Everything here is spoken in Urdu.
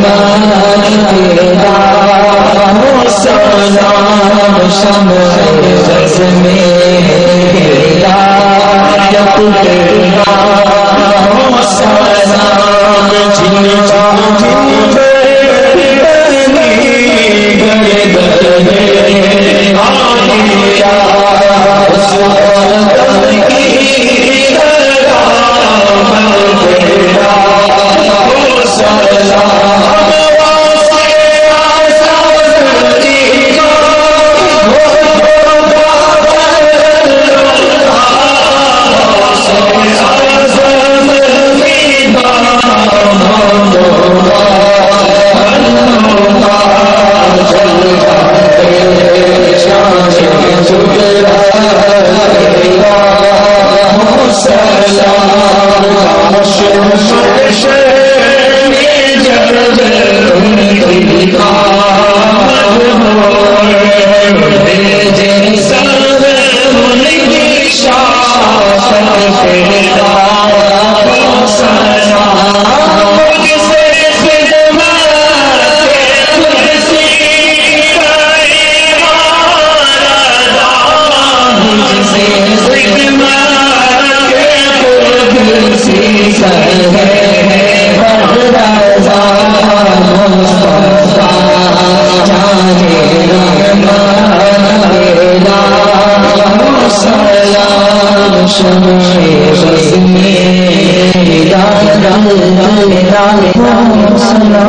سلام سنا